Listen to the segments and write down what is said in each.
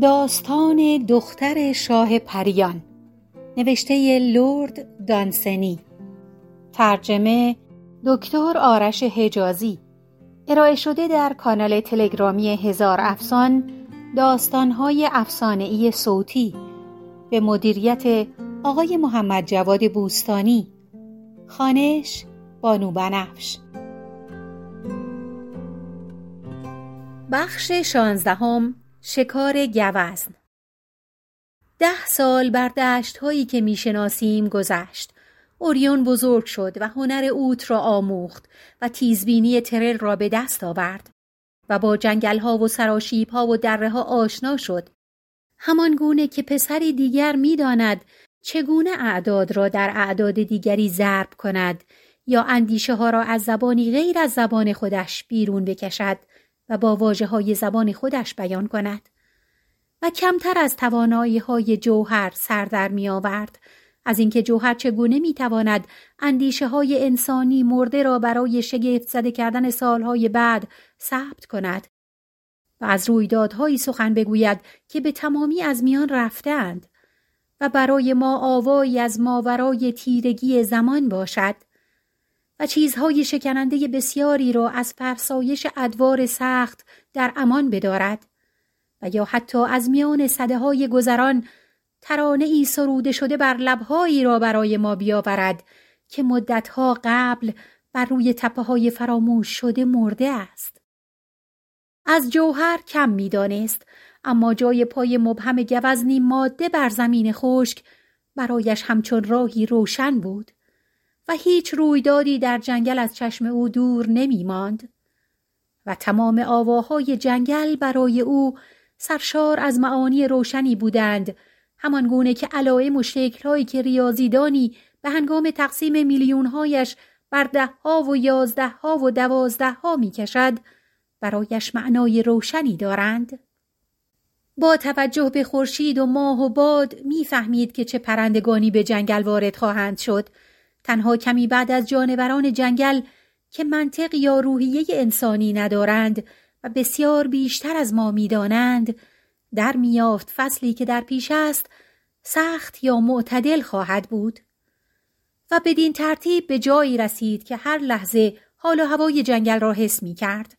داستان دختر شاه پریان. نوشته لرد دانسنی. ترجمه دکتر آرش حجازی. ارائه شده در کانال تلگرامی هزار افسان داستانهای افسانهای صوتی. به مدیریت آقای محمد جواد بوستانی. خانش بانو بنفش. بخش شانزدهم شکار گوزن. ده سال بر دشت هایی که می‌شناسیم گذشت. اوریون بزرگ شد و هنر اوت را آموخت و تیزبینی ترل را به دست آورد و با جنگل ها و سراشیب ها و دره ها آشنا شد. همان گونه که پسری دیگر می‌داند چگونه اعداد را در اعداد دیگری ضرب کند یا اندیشه ها را از زبانی غیر از زبان خودش بیرون بکشد. و با واجه های زبان خودش بیان کند و کمتر از توانایی های جوهر سر در می آورد از اینکه جوهر چگونه می تواند اندیشه های انسانی مرده را برای شگفت زده کردن سالهای بعد ثبت کند و از رویدادهایی سخن بگوید که به تمامی از میان رفتند و برای ما آوایی از ماورای تیرگی زمان باشد. و چیزهای شکننده بسیاری را از فرسایش ادوار سخت در امان بدارد و یا حتی از میان صده های گذران ترانه ای سروده شده بر لبهایی را برای ما بیاورد که مدتها قبل بر روی تپه های فراموش شده مرده است. از جوهر کم می‌دانست اما جای پای مبهم گوزنی ماده بر زمین خشک برایش همچون راهی روشن بود. و هیچ رویدادی در جنگل از چشم او دور نمی ماند و تمام آواهای جنگل برای او سرشار از معانی روشنی بودند همان گونه که علائم و شکلهایی که ریاضیدانی به هنگام تقسیم میلیونهایش بر ده ها و یازده ها و دوازده ها می کشد برایش معنای روشنی دارند. با توجه به خورشید و ماه و باد می‌فهمید که چه پرندگانی به جنگل وارد خواهند شد تنها کمی بعد از جانوران جنگل که منطق یا روحیه انسانی ندارند و بسیار بیشتر از ما می‌دانند در میافت فصلی که در پیش است سخت یا معتدل خواهد بود. و بدین ترتیب به جایی رسید که هر لحظه حال و هوای جنگل را حس می کرد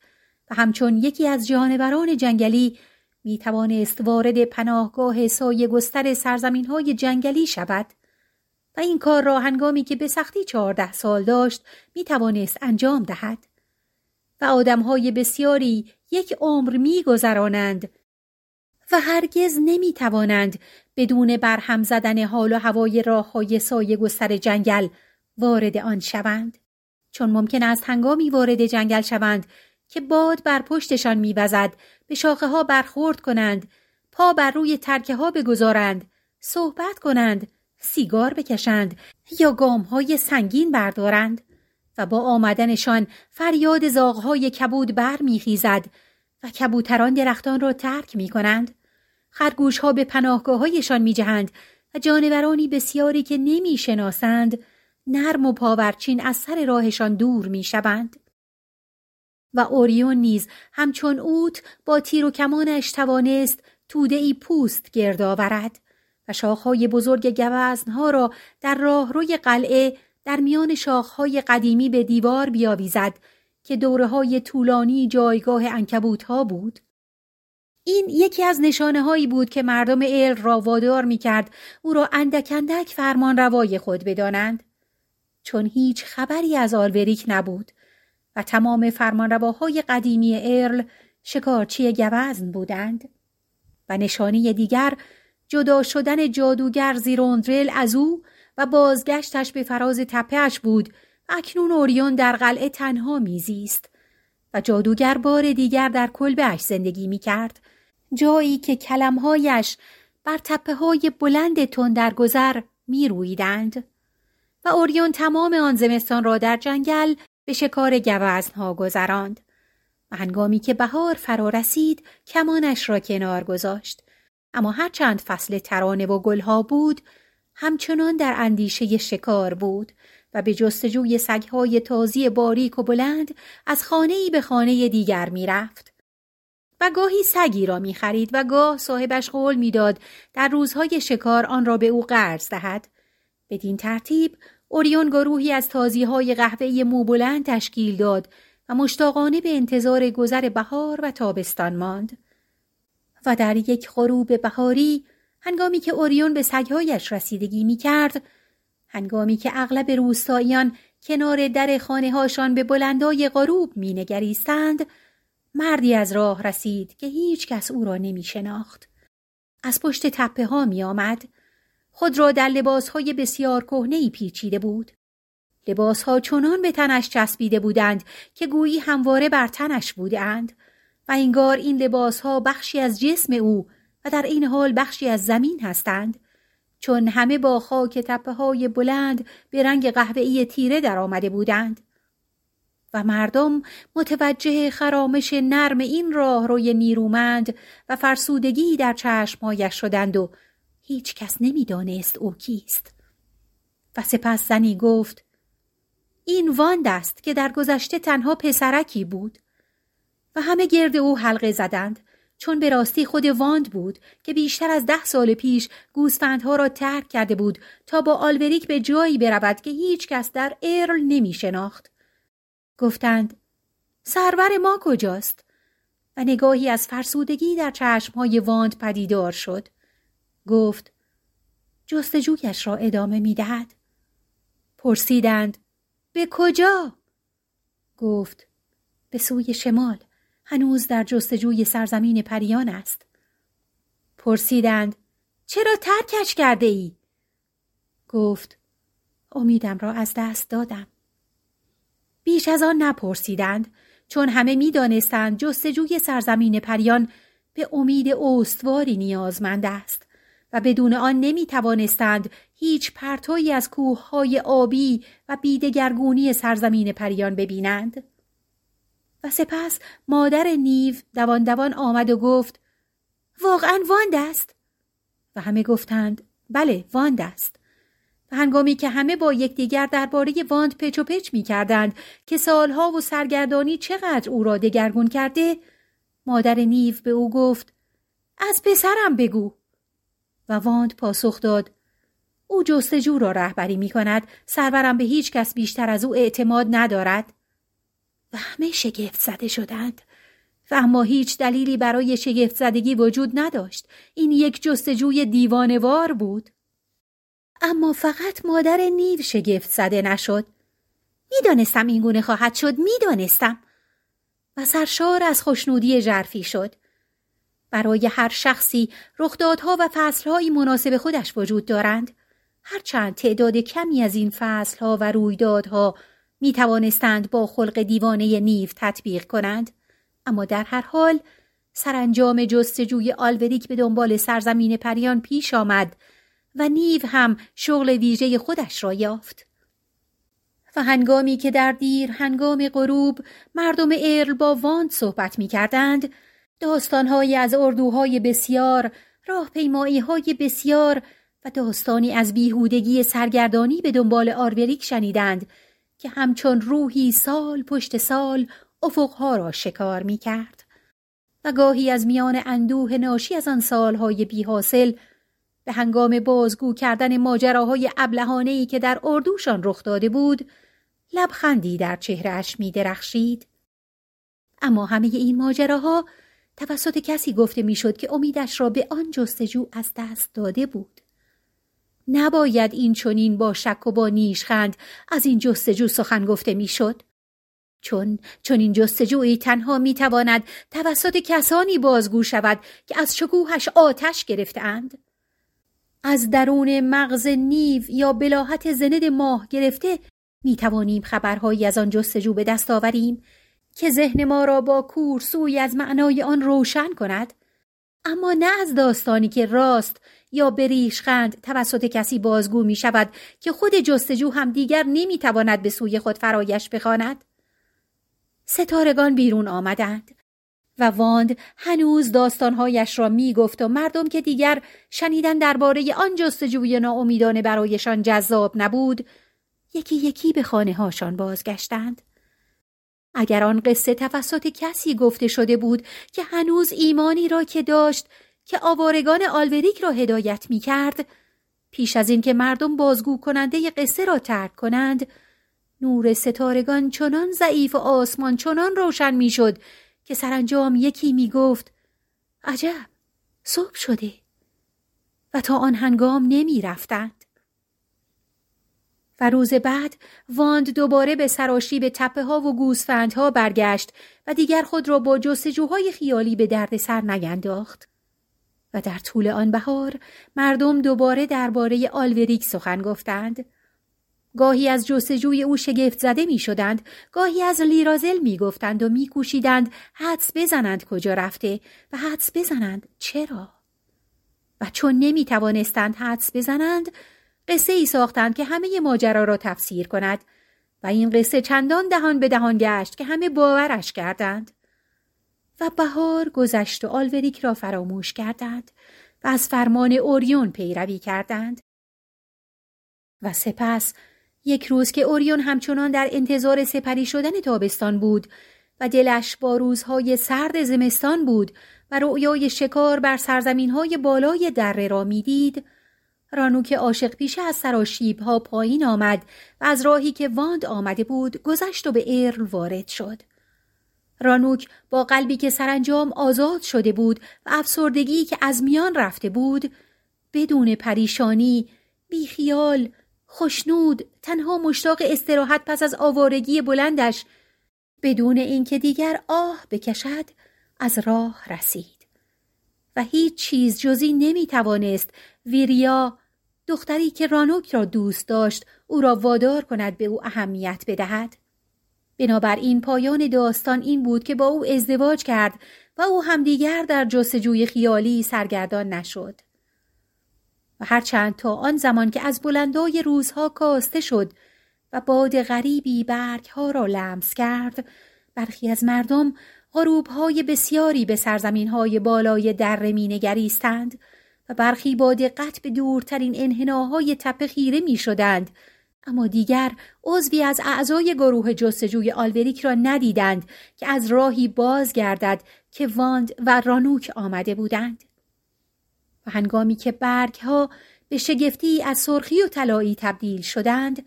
و همچون یکی از جانوران جنگلی می توانست وارد پناهگاه سایه گستر سرزمین های جنگلی شود. و این کار را هنگامی که به سختی چهارده سال داشت می توانست انجام دهد. و آدمهای بسیاری یک عمر می گذرانند و هرگز نمی توانند بدون برهم زدن حال و هوای راه های سایه گستر جنگل وارد آن شوند. چون ممکن است هنگامی وارد جنگل شوند که باد بر پشتشان میوزد به شاخه ها برخورد کنند پا بر روی ترکه ها بگذارند صحبت کنند سیگار بکشند یا های سنگین بردارند و با آمدنشان فریاد زاغهای کبود بر میخیزد و کبوتران درختان را ترک می کنند. خرگوش ها به پناهگاه هایشان می جهند و جانورانی بسیاری که نمی شناسند نرم و پاورچین از سر راهشان دور می شوند. و اوریون نیز همچون اوت با تیر و کمانش توانست توده ای پوست گرد آورد و شاخهای بزرگ گوزنها را در راهروی قلعه در میان شاخهای قدیمی به دیوار بیاویزد که دوره های طولانی جایگاه انکبوت ها بود. این یکی از نشانه هایی بود که مردم ال را وادار می کرد او را اندک اندک فرمان روای خود بدانند. چون هیچ خبری از آلوریک نبود و تمام فرمانرواهای قدیمی ارل شکارچی گوزن بودند و نشانه دیگر جدا شدن جادوگر زیروندرل از او و بازگشتش به فراز تپهش بود و اکنون اوریون در قلعه تنها میزیست و جادوگر بار دیگر در کلبهش زندگی می کرد جایی که کلمهایش بر تپه های بلند تون در گذر می رویدند. و اوریون تمام آن زمستان را در جنگل به شکار گوزنها گذراند. و هنگامی که بهار فرا رسید کمانش را کنار گذاشت. اما هر چند فصل ترانه و گلها بود همچنان در اندیشه شکار بود و به جستجوی سگهای تازی باریک و بلند از خانه ای به خانه دیگر می‌رفت. و گاهی سگی را می خرید و گاه صاحبش قول می‌داد در روزهای شکار آن را به او قرض دهد. بدین ترتیب اوریون گروهی از تازی های قهوه‌ای موبلند تشکیل داد و مشتاقانه به انتظار گذر بهار و تابستان ماند. و در یک غروب بهاری هنگامی که اوریون به سگهایش رسیدگی می کرد، هنگامی که اغلب روستاییان کنار در خانه هاشان به بلندای غروب می نگریستند، مردی از راه رسید که هیچ کس او را نمی شناخت. از پشت تپه ها می آمد. خود را در لباس های بسیار کهنه پیچیده بود. لباس ها چنان به تنش چسبیده بودند که گویی همواره بر تنش بودند و انگار این لباس ها بخشی از جسم او و در این حال بخشی از زمین هستند. چون همه با خاک تپه های بلند به رنگ قهوه‌ای تیره در آمده بودند. و مردم متوجه خرامش نرم این راه روی نیرومند و فرسودگی در چشمهایش شدند و هیچ کس نمی‌دانست او کیست. و سپس زنی گفت این واند است که در گذشته تنها پسرکی بود. و همه گرد او حلقه زدند چون به راستی خود واند بود که بیشتر از ده سال پیش گوسفندها را ترک کرده بود تا با آلوریک به جایی برود که هیچ کس در ارل نمی شناخت. گفتند سرور ما کجاست؟ و نگاهی از فرسودگی در چشمهای واند پدیدار شد. گفت جستجویش را ادامه می دهد. پرسیدند به کجا؟ گفت به سوی شمال. هنوز در جستجوی سرزمین پریان است. پرسیدند چرا ترکش کرده ای؟ گفت امیدم را از دست دادم. بیش از آن نپرسیدند چون همه می‌دانستند جستجوی سرزمین پریان به امید استواری نیازمند است و بدون آن نمی توانستند هیچ پرتایی از کوههای آبی و بیدگرگونی سرزمین پریان ببینند. و سپس مادر نیو دوان دوان آمد و گفت واقعا واند است؟ و همه گفتند بله واند است. و هنگامی که همه با یکدیگر درباره واند پچ و پچ می کردند که سالها و سرگردانی چقدر او را دگرگون کرده مادر نیو به او گفت از پسرم بگو. و واند پاسخ داد او جستجو را رهبری می کند سرورم به هیچ کس بیشتر از او اعتماد ندارد. و همه شگفت زده شدند. و اما هیچ دلیلی برای شگفت زدگی وجود نداشت. این یک جستجوی دیوانوار بود. اما فقط مادر نیو شگفت زده نشد. می‌دانستم این گونه خواهد شد می‌دانستم. و سرشار از خوشنودی جرفی شد. برای هر شخصی رخدادها و فصلهایی مناسب خودش وجود دارند. هرچند تعداد کمی از این فصلها و رویدادها می توانستند با خلق دیوانه نیو تطبیق کنند اما در هر حال سرانجام جستجوی آلوریک به دنبال سرزمین پریان پیش آمد و نیو هم شغل ویژه خودش را یافت. و هنگامی که در دیر هنگام غروب مردم ارل با واند صحبت می کردند داستانهایی از اردوهای بسیار راهپیمایی های بسیار و داستانی از بیهودگی سرگردانی به دنبال آروریک شنیدند. که همچون روحی سال پشت سال افقها را شکار می کرد و گاهی از میان اندوه ناشی از آن سالهای بی حاصل به هنگام بازگو کردن ماجراهای ابلهانهی که در اردوشان رخ داده بود لبخندی در چهرهش می درخشید. اما همه این ماجراها توسط کسی گفته می‌شد که امیدش را به آن جستجو از دست داده بود. نباید این چونین با شک و با نیشخند از این جستجو سخن گفته می‌شد. چون چون این جستجویی تنها می‌تواند توسط کسانی بازگو شود که از شکوهش آتش گرفتهاند. از درون مغز نیو یا بلاحت زند ماه گرفته می توانیم خبرهایی از آن جستجو به دست آوریم که ذهن ما را با کورسوی از معنای آن روشن کند اما نه از داستانی که راست یا بریشخند توسط کسی بازگو می شود که خود جستجو هم دیگر نمی تواند به سوی خود فرایش بخواند. ستارگان بیرون آمدند و واند هنوز داستانهایش را می گفت و مردم که دیگر شنیدن درباره آن جستجوی ناامیدانه برایشان جذاب نبود یکی یکی به خانه هاشان بازگشتند. اگر آن قصه توسط کسی گفته شده بود که هنوز ایمانی را که داشت که آوارگان آلوریک را هدایت می کرد پیش از اینکه مردم بازگو کننده قصه را ترک کنند نور ستارگان چنان ضعیف و آسمان چنان روشن می‌شد که سرانجام یکی می گفت عجب صبح شده و تا آن هنگام نمی رفتند. و روز بعد واند دوباره به سراشی به تپه ها و گوسفندها برگشت و دیگر خود را با جستجوهای خیالی به درد سر نگنداخت. و در طول آن بهار مردم دوباره درباره آلوریک سخن گفتند. گاهی از جستجوی او شگفت زده می شدند، گاهی از لیرازل می گفتند و می کوشیدند حدس بزنند کجا رفته و حدس بزنند چرا. و چون نمی توانستند حدس بزنند، قصه ای ساختند که همه ماجرا را تفسیر کند و این قصه چندان دهان به دهان گشت که همه باورش کردند. و بهار گذشت و آلوریک را فراموش کردند و از فرمان اوریون پیروی کردند. و سپس یک روز که اوریون همچنان در انتظار سپری شدن تابستان بود و دلش با روزهای سرد زمستان بود و رؤیای شکار بر سرزمین های بالای دره را می‌دید رانوک عاشق پیشه از سراشیب ها پایین آمد و از راهی که واند آمده بود گذشت و به ارل وارد شد. رانوک با قلبی که سرانجام آزاد شده بود و افسردگی که از میان رفته بود بدون پریشانی بیخیال خوشنود تنها مشتاق استراحت پس از آوارگی بلندش بدون اینکه دیگر آه بکشد از راه رسید. و هیچ چیز جزی نمی توانست ویریا دختری که رانوک را دوست داشت او را وادار کند به او اهمیت بدهد. بنابراین پایان داستان این بود که با او ازدواج کرد و او همدیگر در جستجوی خیالی سرگردان نشد. و هرچند تا آن زمان که از بلندای روزها کاسته شد و باد غریبی برگها را لمس کرد برخی از مردم غروبهای بسیاری به سرزمینهای بالای دره می نگریستند و برخی با دقت به دورترین انحناهای تپه خیره می شدند اما دیگر عضوی از اعضای گروه جستجوی آلوریک را ندیدند که از راهی باز گردد که واند و رانوک آمده بودند. و هنگامی که برگها به شگفتی از سرخی و طلایی تبدیل شدند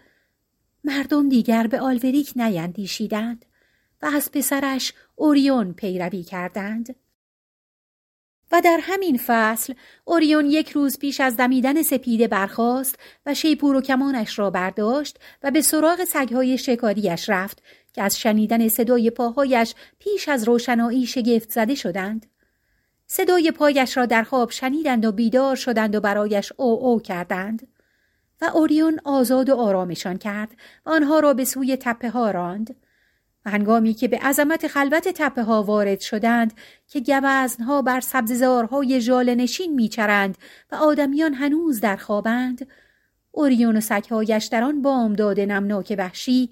مردم دیگر به آلوریک نیندیشیدند و از پسرش اوریون پیروی کردند. و در همین فصل اوریون یک روز پیش از دمیدن سپیده برخاست و شیپور و کمانش را برداشت و به سراغ سگهای شکاریش رفت که از شنیدن صدای پاهایش پیش از روشنایی شگفت زده شدند. صدای پایش را در خواب شنیدند و بیدار شدند و برایش او او کردند. و اوریون آزاد و آرامشان کرد و آنها را به سوی تپه ها راند. هنگامی که به عظمت خلوت تپه ها وارد شدند که گوزنها بر سبززارهای ژاله نشین میچرند و آدمیان هنوز در خوابند اوریون و سگهایش در آن بامداد نمناک وحشی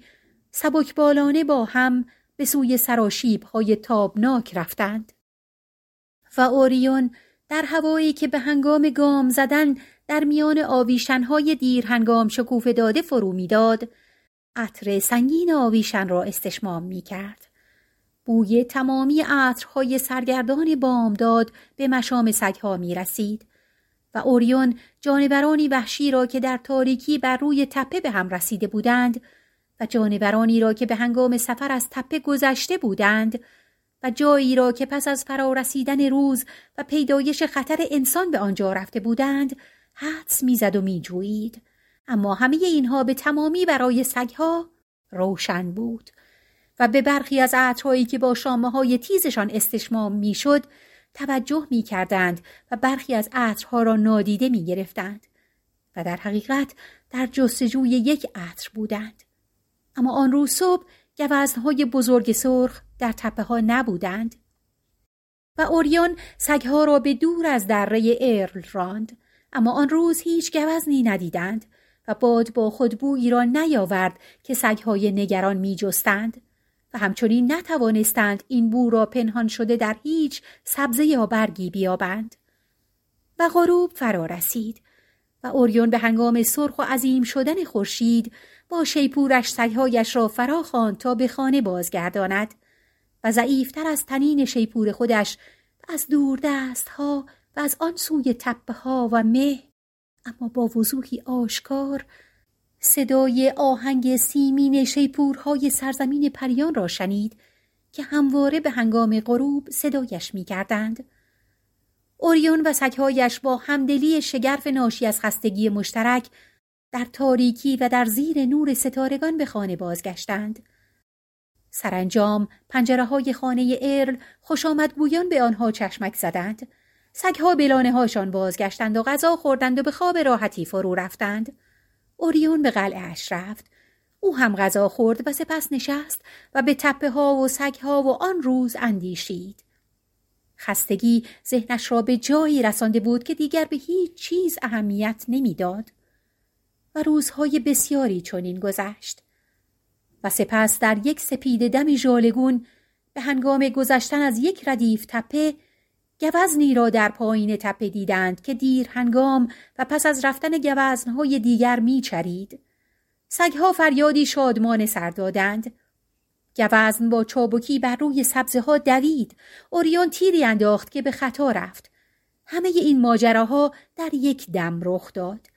سبک بالانه با هم به سوی سراشیب های تابناک رفتند. و اوریون در هوایی که به هنگام گام زدن در میان آویشنهای دیر هنگام شکوف داده فرو می‌داد عطر سنگین آویشن را استشمام می کرد. بوی تمامی عطرهای سرگردان بامداد به مشام سگها می رسید و اوریون جانورانی وحشی را که در تاریکی بر روی تپه به هم رسیده بودند و جانورانی را که به هنگام سفر از تپه گذشته بودند و جایی را که پس از فرارسیدن روز و پیدایش خطر انسان به آنجا رفته بودند حدس می‌زد و میجویید اما همه اینها به تمامی برای سگها روشن بود و به برخی از عطرهایی که با شامه های تیزشان استشمام می‌شد توجه می کردند و برخی از عطرها را نادیده می گرفتند و در حقیقت در جستجوی یک عطر بودند. اما آن روز صبح گوزنهای بزرگ سرخ در تپه ها نبودند و اوریان سگها را به دور از دره ارل راند اما آن روز هیچ گوزنی ندیدند باد با خود بویی را نیاورد که سگهای نگران می جستند و همچنین نتوانستند این بو را پنهان شده در هیچ سبزه یا برگی بیابند. و غروب فرا رسید و اوریون به هنگام سرخ و عظیم شدن خورشید با شیپورش سگهایش را فرا خواند تا به خانه بازگرداند و ضعیفتر از تنین شیپور خودش و از دور دست ها و از آن سوی تپه ها و مه اما با وضوحی آشکار صدای آهنگ سیمین شیپورهای سرزمین پریان را شنید که همواره به هنگام غروب صدایش می کردند. اوریون و سگهایش با همدلی شگرف ناشی از خستگی مشترک در تاریکی و در زیر نور ستارگان به خانه بازگشتند. سرانجام پنجره های خانه ارل خوش آمدگویان به آنها چشمک زدند. سگها به هاشان بازگشتند و غذا خوردند و به خواب راحتی فرو رفتند. اوریون به قلعهاش رفت. او هم غذا خورد و سپس نشست و به تپه ها و سگ ها و آن روز اندیشید. خستگی ذهنش را به جایی رسانده بود که دیگر به هیچ چیز اهمیت نمی‌داد و روزهای بسیاری چنین گذشت و سپس در یک سپید دم ژالگون به هنگام گذشتن از یک ردیف تپه گوزنی را در پایین تپه دیدند که دیر هنگام و پس از رفتن گوزنهای دیگر میچرید. سگها فریادی شادمان سر دادند. گوزن با چابکی بر روی سبزه ها دوید. اوریون تیری انداخت که به خطا رفت. همه این ماجراها در یک دم رخ داد.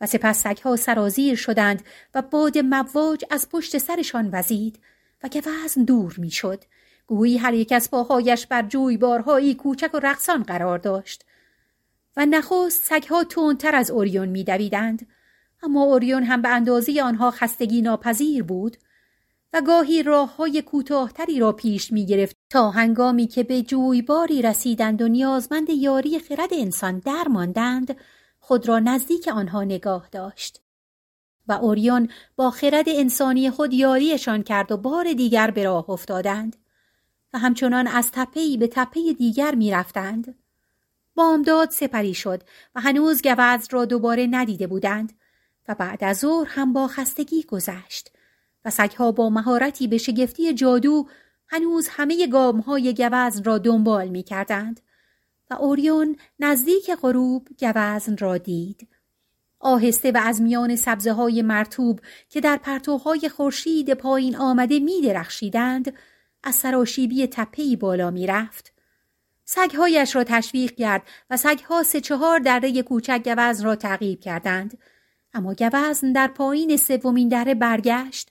و سپس سگها سرازیر شدند و باد مواج از پشت سرشان وزید و گوزن دور می‌شد. گویی هر یک از پاهایش بر جویبارهایی کوچک و رقصان قرار داشت و نخست سگها تندتر از اوریون میدویدند اما اوریون هم به اندازه آنها خستگی ناپذیر بود و گاهی راه های کوتاهتری را پیش می گرفت تا هنگامی که به جویباری رسیدند و نیازمند یاری خرد انسان درماندند خود را نزدیک آنها نگاه داشت. و اوریون با خرد انسانی خود یاریشان کرد و بار دیگر به راه افتادند. و همچنان از تپهی به تپه دیگر می رفتند. بامداد سپری شد و هنوز گوز را دوباره ندیده بودند و بعد از ظهر هم با خستگی گذشت و سگها با مهارتی به شگفتی جادو هنوز همه گامهای گوزن را دنبال می کردند و اوریون نزدیک غروب گوزن را دید. آهسته و از میان سبزه های مرتوب که در پرتوهای خورشید پایین آمده می درخشیدند از سراشیبی تپهی بالا می رفت. سگهایش را تشویق کرد و سگها سه چهار دره کوچک گوزن را تعقیب کردند. اما گوزن در پایین سومین دره برگشت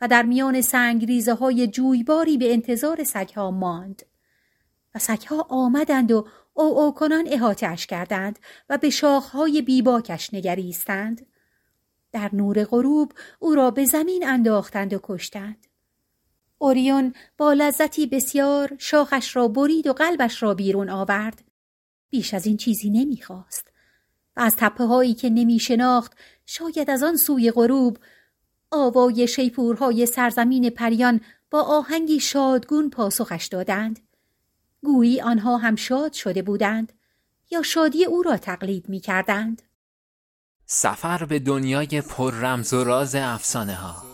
و در میان سنگریزه های جویباری به انتظار سگها ماند. و سگها آمدند و او او کنان احاتش کردند و به شاخهای بیباکش نگریستند. در نور غروب او را به زمین انداختند و کشتند. اوریون با لذتی بسیار شاخش را برید و قلبش را بیرون آورد. بیش از این چیزی نمی‌خواست. و از تپه هایی که نمی شناخت شاید از آن سوی غروب آوای شیپورهای سرزمین پریان با آهنگی شادگون پاسخش دادند. گویی آنها هم شاد شده بودند یا شادی او را تقلید می کردند. سفر به دنیای پر رمز و راز افسانه ها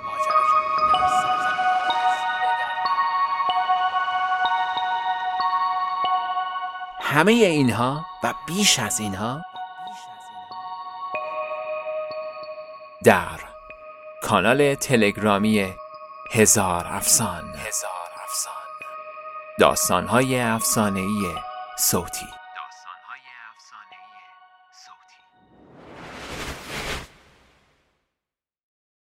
همه اینها و بیش از اینها در کانال تلگرامی هزار افسان. هزار افسان. داستانهای افسانه‌ای صوتی.